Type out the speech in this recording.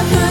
I could